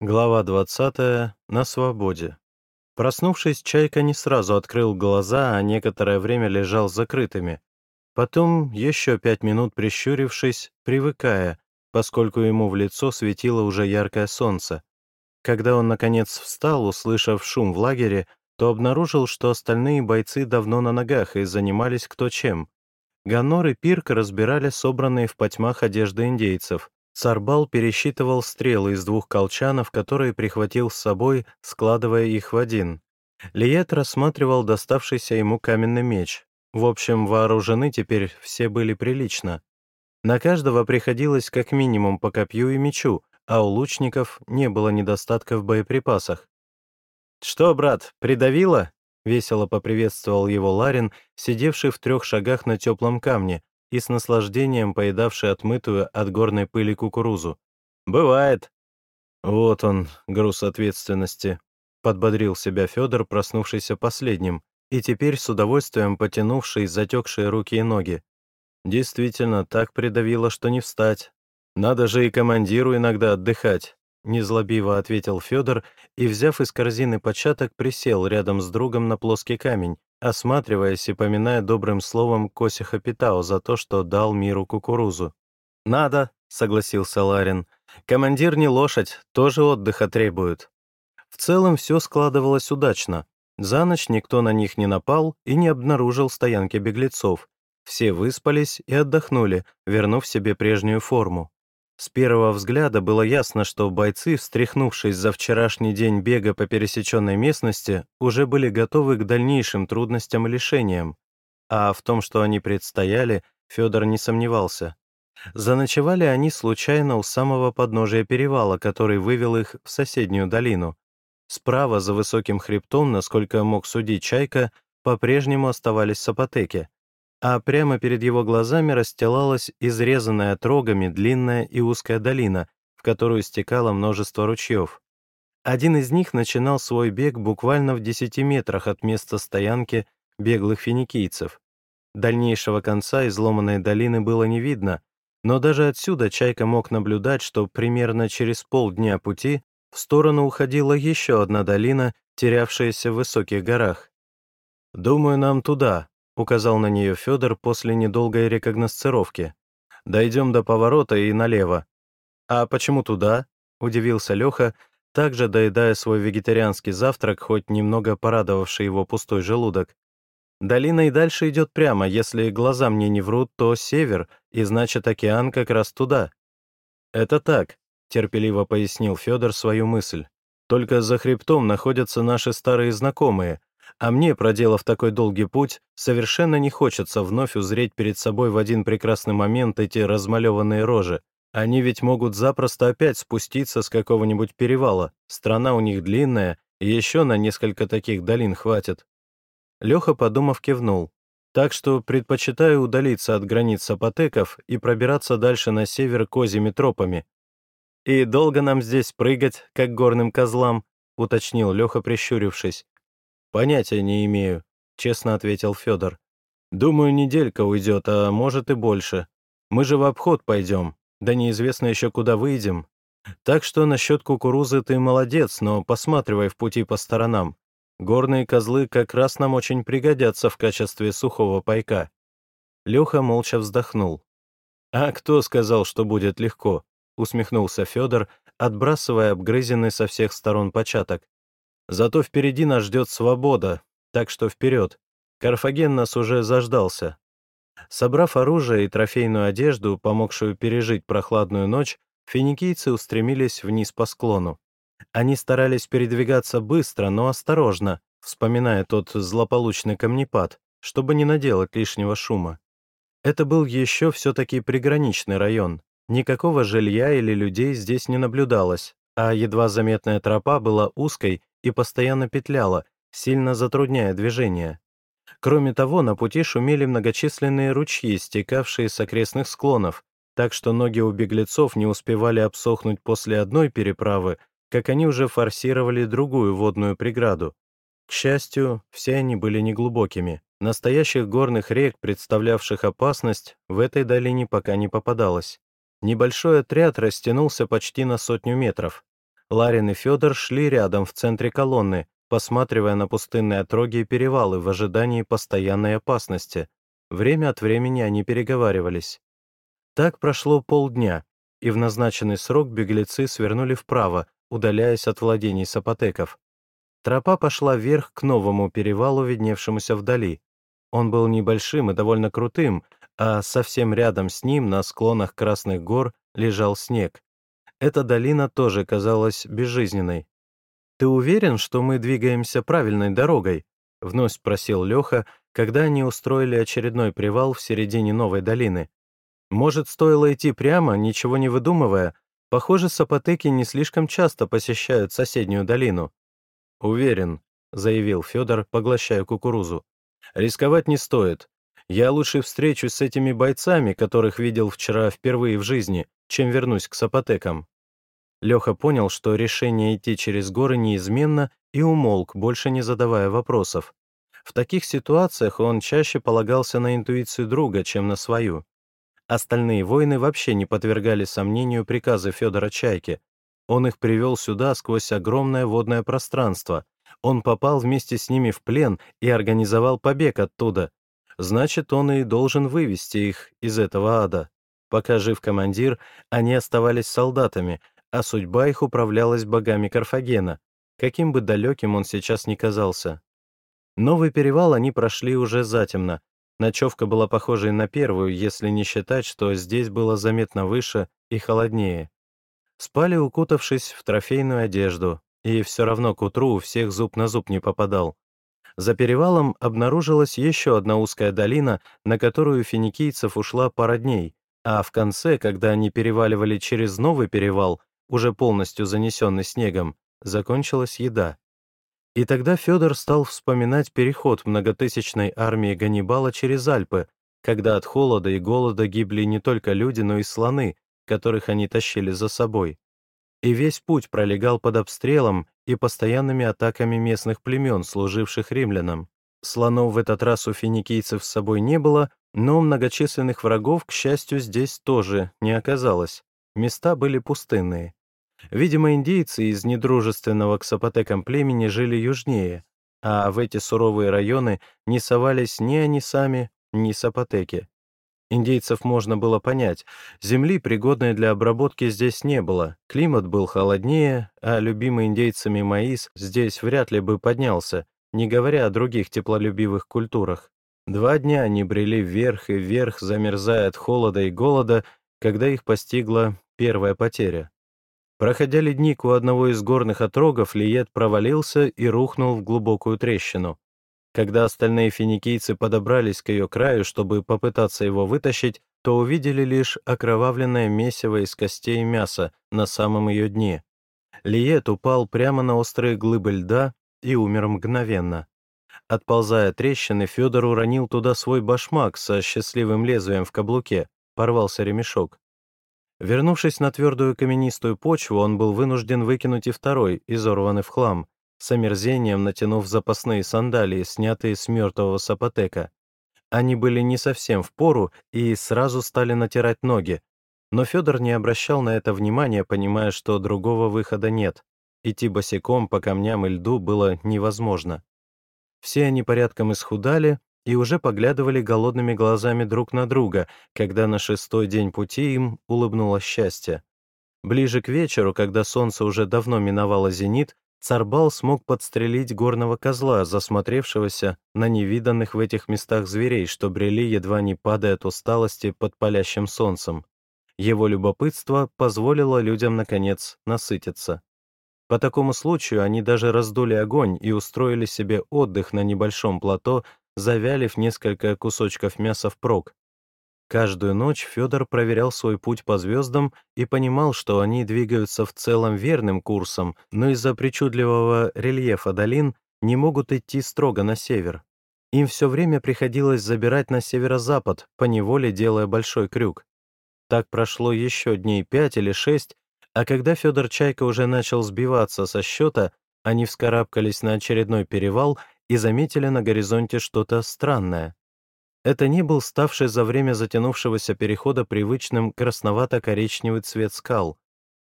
Глава 20. На свободе. Проснувшись, Чайка не сразу открыл глаза, а некоторое время лежал закрытыми. Потом, еще пять минут прищурившись, привыкая, поскольку ему в лицо светило уже яркое солнце. Когда он, наконец, встал, услышав шум в лагере, то обнаружил, что остальные бойцы давно на ногах и занимались кто чем. Ганор и Пирк разбирали собранные в потьмах одежды индейцев — Царбал пересчитывал стрелы из двух колчанов, которые прихватил с собой, складывая их в один. Лиет рассматривал доставшийся ему каменный меч. В общем, вооружены теперь все были прилично. На каждого приходилось как минимум по копью и мечу, а у лучников не было недостатка в боеприпасах. «Что, брат, придавило?» — весело поприветствовал его Ларин, сидевший в трех шагах на теплом камне, и с наслаждением поедавший отмытую от горной пыли кукурузу. «Бывает». «Вот он, груз ответственности», — подбодрил себя Федор, проснувшийся последним, и теперь с удовольствием потянувший затекшие руки и ноги. Действительно, так придавило, что не встать. Надо же и командиру иногда отдыхать. Незлобиво ответил Федор и, взяв из корзины початок, присел рядом с другом на плоский камень, осматриваясь и поминая добрым словом Косиха Питау за то, что дал миру кукурузу. «Надо», — согласился Ларин. «Командир не лошадь, тоже отдыха требует». В целом все складывалось удачно. За ночь никто на них не напал и не обнаружил стоянки беглецов. Все выспались и отдохнули, вернув себе прежнюю форму. С первого взгляда было ясно, что бойцы, встряхнувшись за вчерашний день бега по пересеченной местности, уже были готовы к дальнейшим трудностям и лишениям. А в том, что они предстояли, Федор не сомневался. Заночевали они случайно у самого подножия перевала, который вывел их в соседнюю долину. Справа, за высоким хребтом, насколько мог судить Чайка, по-прежнему оставались сапотеки а прямо перед его глазами расстилалась изрезанная отрогами длинная и узкая долина, в которую стекало множество ручьев. Один из них начинал свой бег буквально в 10 метрах от места стоянки беглых финикийцев. Дальнейшего конца изломанной долины было не видно, но даже отсюда Чайка мог наблюдать, что примерно через полдня пути в сторону уходила еще одна долина, терявшаяся в высоких горах. «Думаю, нам туда», — указал на нее Федор после недолгой рекогносцировки. «Дойдем до поворота и налево». «А почему туда?» — удивился Леха, также доедая свой вегетарианский завтрак, хоть немного порадовавший его пустой желудок. «Долина и дальше идет прямо, если глаза мне не врут, то север, и значит, океан как раз туда». «Это так», — терпеливо пояснил Федор свою мысль. «Только за хребтом находятся наши старые знакомые, а мне, проделав такой долгий путь, совершенно не хочется вновь узреть перед собой в один прекрасный момент эти размалеванные рожи. Они ведь могут запросто опять спуститься с какого-нибудь перевала. Страна у них длинная, и еще на несколько таких долин хватит. Леха, подумав, кивнул. Так что предпочитаю удалиться от границ сапотеков и пробираться дальше на север козьими тропами. «И долго нам здесь прыгать, как горным козлам?» — уточнил Леха, прищурившись. «Понятия не имею», — честно ответил Федор. «Думаю, неделька уйдет, а может и больше. Мы же в обход пойдем, да неизвестно еще куда выйдем. Так что насчет кукурузы ты молодец, но посматривай в пути по сторонам. Горные козлы как раз нам очень пригодятся в качестве сухого пайка». Леха молча вздохнул. «А кто сказал, что будет легко?» — усмехнулся Федор, отбрасывая обгрызенный со всех сторон початок. Зато впереди нас ждет свобода, так что вперед. Карфаген нас уже заждался. Собрав оружие и трофейную одежду, помогшую пережить прохладную ночь, финикийцы устремились вниз по склону. Они старались передвигаться быстро, но осторожно, вспоминая тот злополучный камнепад, чтобы не наделать лишнего шума. Это был еще все-таки приграничный район. Никакого жилья или людей здесь не наблюдалось, а едва заметная тропа была узкой и постоянно петляла, сильно затрудняя движение. Кроме того, на пути шумели многочисленные ручьи, стекавшие с окрестных склонов, так что ноги у беглецов не успевали обсохнуть после одной переправы, как они уже форсировали другую водную преграду. К счастью, все они были неглубокими. Настоящих горных рек, представлявших опасность, в этой долине пока не попадалось. Небольшой отряд растянулся почти на сотню метров. Ларин и Федор шли рядом в центре колонны, посматривая на пустынные отроги и перевалы в ожидании постоянной опасности. Время от времени они переговаривались. Так прошло полдня, и в назначенный срок беглецы свернули вправо, удаляясь от владений сапотеков. Тропа пошла вверх к новому перевалу, видневшемуся вдали. Он был небольшим и довольно крутым, а совсем рядом с ним, на склонах Красных гор, лежал снег. Эта долина тоже казалась безжизненной. «Ты уверен, что мы двигаемся правильной дорогой?» — вновь спросил Леха, когда они устроили очередной привал в середине новой долины. «Может, стоило идти прямо, ничего не выдумывая? Похоже, сапотеки не слишком часто посещают соседнюю долину». «Уверен», — заявил Федор, поглощая кукурузу. «Рисковать не стоит. Я лучше встречусь с этими бойцами, которых видел вчера впервые в жизни, чем вернусь к сапотекам». Леха понял, что решение идти через горы неизменно, и умолк, больше не задавая вопросов. В таких ситуациях он чаще полагался на интуицию друга, чем на свою. Остальные воины вообще не подвергали сомнению приказы Федора Чайки. Он их привел сюда сквозь огромное водное пространство. Он попал вместе с ними в плен и организовал побег оттуда. Значит, он и должен вывести их из этого ада. Пока жив командир, они оставались солдатами, а судьба их управлялась богами Карфагена, каким бы далеким он сейчас ни казался. Новый перевал они прошли уже затемно. Ночевка была похожей на первую, если не считать, что здесь было заметно выше и холоднее. Спали, укутавшись в трофейную одежду, и все равно к утру у всех зуб на зуб не попадал. За перевалом обнаружилась еще одна узкая долина, на которую финикийцев ушла пара дней, а в конце, когда они переваливали через новый перевал, уже полностью занесенный снегом, закончилась еда. И тогда Федор стал вспоминать переход многотысячной армии Ганнибала через Альпы, когда от холода и голода гибли не только люди, но и слоны, которых они тащили за собой. И весь путь пролегал под обстрелом и постоянными атаками местных племен, служивших римлянам. Слонов в этот раз у финикийцев с собой не было, но многочисленных врагов, к счастью, здесь тоже не оказалось. Места были пустынные. Видимо, индейцы из недружественного к сапотекам племени жили южнее, а в эти суровые районы не совались ни они сами, ни сапотеки. Индейцев можно было понять. Земли, пригодной для обработки, здесь не было. Климат был холоднее, а любимый индейцами маис здесь вряд ли бы поднялся, не говоря о других теплолюбивых культурах. Два дня они брели вверх и вверх, замерзая от холода и голода, когда их постигла первая потеря. Проходя ледник у одного из горных отрогов, Лиет провалился и рухнул в глубокую трещину. Когда остальные финикийцы подобрались к ее краю, чтобы попытаться его вытащить, то увидели лишь окровавленное месиво из костей и мяса на самом ее дне. Лиет упал прямо на острые глыбы льда и умер мгновенно. Отползая трещины, Федор уронил туда свой башмак со счастливым лезвием в каблуке, порвался ремешок. Вернувшись на твердую каменистую почву, он был вынужден выкинуть и второй, изорванный в хлам, с омерзением натянув запасные сандалии, снятые с мертвого сапотека. Они были не совсем в пору и сразу стали натирать ноги, но Федор не обращал на это внимания, понимая, что другого выхода нет. Идти босиком по камням и льду было невозможно. Все они порядком исхудали, и уже поглядывали голодными глазами друг на друга, когда на шестой день пути им улыбнулось счастье. Ближе к вечеру, когда солнце уже давно миновало зенит, Царбал смог подстрелить горного козла, засмотревшегося на невиданных в этих местах зверей, что брели, едва не падая от усталости под палящим солнцем. Его любопытство позволило людям, наконец, насытиться. По такому случаю они даже раздули огонь и устроили себе отдых на небольшом плато завялив несколько кусочков мяса впрок. Каждую ночь Федор проверял свой путь по звездам и понимал, что они двигаются в целом верным курсом, но из-за причудливого рельефа долин не могут идти строго на север. Им все время приходилось забирать на северо-запад, поневоле делая большой крюк. Так прошло еще дней пять или шесть, а когда Федор Чайка уже начал сбиваться со счета, они вскарабкались на очередной перевал и заметили на горизонте что-то странное. Это не был ставший за время затянувшегося перехода привычным красновато-коричневый цвет скал.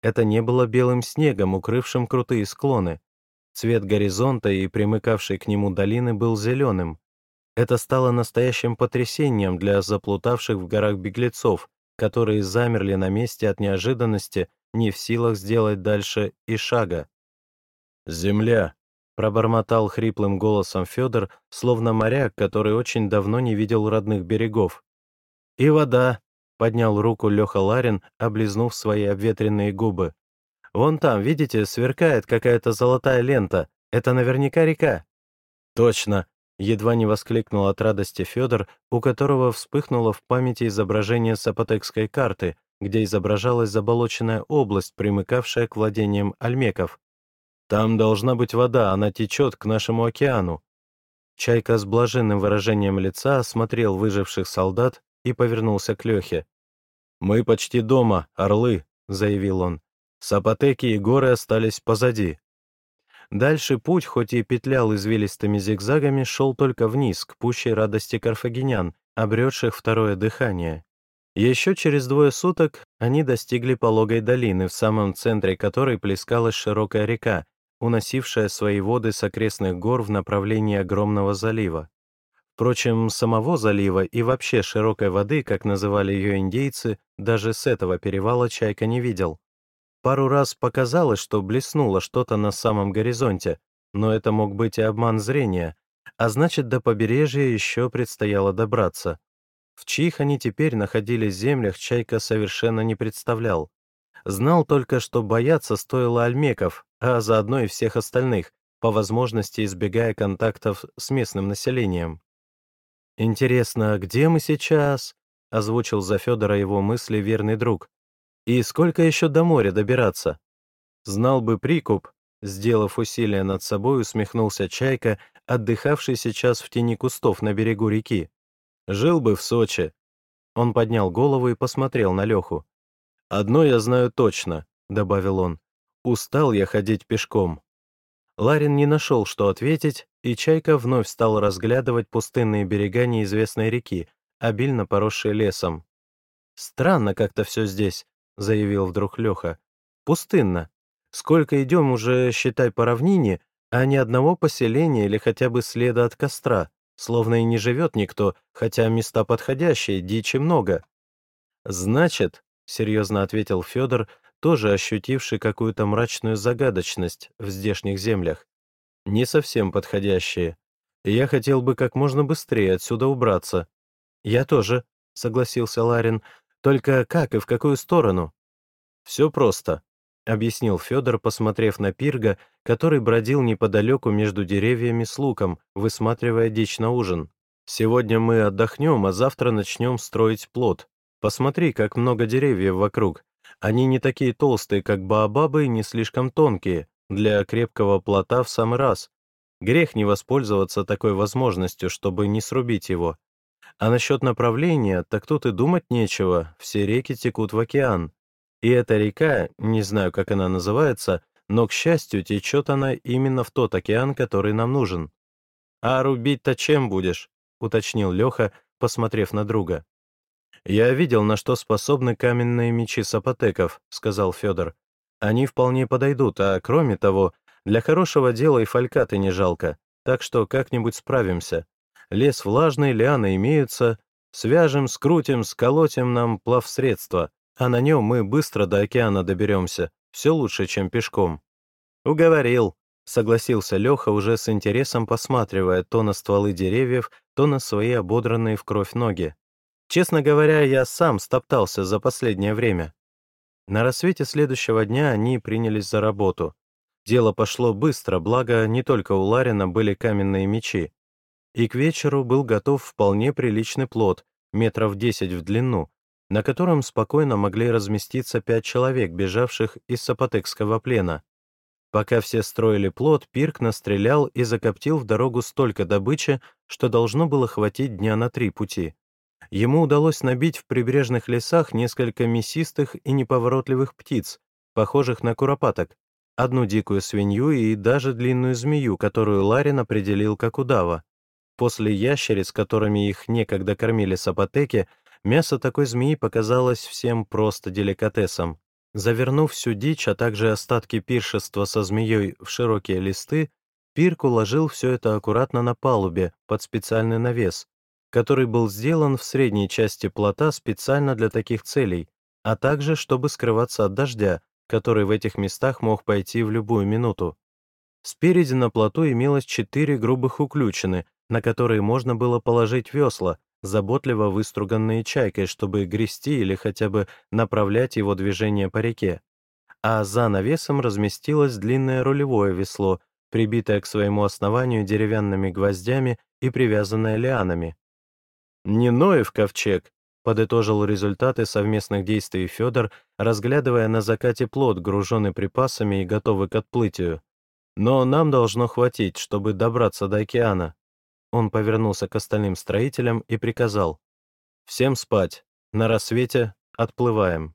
Это не было белым снегом, укрывшим крутые склоны. Цвет горизонта и примыкавшей к нему долины был зеленым. Это стало настоящим потрясением для заплутавших в горах беглецов, которые замерли на месте от неожиданности, не в силах сделать дальше и шага. «Земля!» — пробормотал хриплым голосом Федор, словно моряк, который очень давно не видел родных берегов. «И вода!» — поднял руку Леха Ларин, облизнув свои обветренные губы. «Вон там, видите, сверкает какая-то золотая лента. Это наверняка река». «Точно!» Едва не воскликнул от радости Федор, у которого вспыхнуло в памяти изображение сапотекской карты, где изображалась заболоченная область, примыкавшая к владениям альмеков. «Там должна быть вода, она течет к нашему океану». Чайка с блаженным выражением лица осмотрел выживших солдат и повернулся к Лехе. «Мы почти дома, орлы», — заявил он. «Сапотеки и горы остались позади. Дальше путь, хоть и петлял извилистыми зигзагами, шел только вниз, к пущей радости карфагенян, обретших второе дыхание. Еще через двое суток они достигли пологой долины, в самом центре которой плескалась широкая река, уносившая свои воды с окрестных гор в направлении огромного залива. Впрочем, самого залива и вообще широкой воды, как называли ее индейцы, даже с этого перевала Чайка не видел. Пару раз показалось, что блеснуло что-то на самом горизонте, но это мог быть и обман зрения, а значит, до побережья еще предстояло добраться. В чьих они теперь находились землях, Чайка совершенно не представлял. Знал только, что бояться стоило альмеков, а заодно и всех остальных, по возможности избегая контактов с местным населением. «Интересно, где мы сейчас?» — озвучил за Федора его мысли верный друг. И сколько еще до моря добираться? Знал бы прикуп, сделав усилие над собой, усмехнулся Чайка, отдыхавший сейчас в тени кустов на берегу реки. Жил бы в Сочи. Он поднял голову и посмотрел на Леху. «Одно я знаю точно», — добавил он. «Устал я ходить пешком». Ларин не нашел, что ответить, и Чайка вновь стал разглядывать пустынные берега неизвестной реки, обильно поросшие лесом. «Странно как-то все здесь», заявил вдруг Леха. «Пустынно. Сколько идем уже, считай, по равнине, а ни одного поселения или хотя бы следа от костра, словно и не живет никто, хотя места подходящие, дичи много». «Значит», — серьезно ответил Федор, тоже ощутивший какую-то мрачную загадочность в здешних землях, «не совсем подходящие. Я хотел бы как можно быстрее отсюда убраться». «Я тоже», — согласился Ларин, только как и в какую сторону? Все просто, объяснил Федор, посмотрев на Пирга, который бродил неподалеку между деревьями с луком, высматривая дичь на ужин. Сегодня мы отдохнем, а завтра начнем строить плод. Посмотри, как много деревьев вокруг. Они не такие толстые, как баобабы, и не слишком тонкие. Для крепкого плота в самый раз. Грех не воспользоваться такой возможностью, чтобы не срубить его. А насчет направления, так тут и думать нечего, все реки текут в океан. И эта река, не знаю, как она называется, но, к счастью, течет она именно в тот океан, который нам нужен. «А рубить-то чем будешь?» — уточнил Леха, посмотрев на друга. «Я видел, на что способны каменные мечи сапотеков», — сказал Федор. «Они вполне подойдут, а кроме того, для хорошего дела и фалькаты не жалко, так что как-нибудь справимся лес влажный, лианы имеются. Свяжем, скрутим, сколотим нам плавсредство, а на нем мы быстро до океана доберемся. Все лучше, чем пешком». «Уговорил», — согласился Леха, уже с интересом посматривая то на стволы деревьев, то на свои ободранные в кровь ноги. «Честно говоря, я сам стоптался за последнее время». На рассвете следующего дня они принялись за работу. Дело пошло быстро, благо не только у Ларина были каменные мечи и к вечеру был готов вполне приличный плод, метров 10 в длину, на котором спокойно могли разместиться пять человек, бежавших из сапотекского плена. Пока все строили плод, Пирк настрелял и закоптил в дорогу столько добычи, что должно было хватить дня на три пути. Ему удалось набить в прибрежных лесах несколько мясистых и неповоротливых птиц, похожих на куропаток, одну дикую свинью и даже длинную змею, которую Ларин определил как удава. После ящериц, которыми их некогда кормили сапотеки, мясо такой змеи показалось всем просто деликатесом. Завернув всю дичь, а также остатки пиршества со змеей в широкие листы, Пирк уложил все это аккуратно на палубе под специальный навес, который был сделан в средней части плота специально для таких целей, а также чтобы скрываться от дождя, который в этих местах мог пойти в любую минуту. Спереди на плоту имелось четыре грубых уключины, на которые можно было положить весла, заботливо выструганные чайкой, чтобы грести или хотя бы направлять его движение по реке. А за навесом разместилось длинное рулевое весло, прибитое к своему основанию деревянными гвоздями и привязанное лианами. «Не Ноев ковчег», — подытожил результаты совместных действий Федор, разглядывая на закате плод, груженный припасами и готовый к отплытию. «Но нам должно хватить, чтобы добраться до океана». Он повернулся к остальным строителям и приказал. «Всем спать. На рассвете отплываем».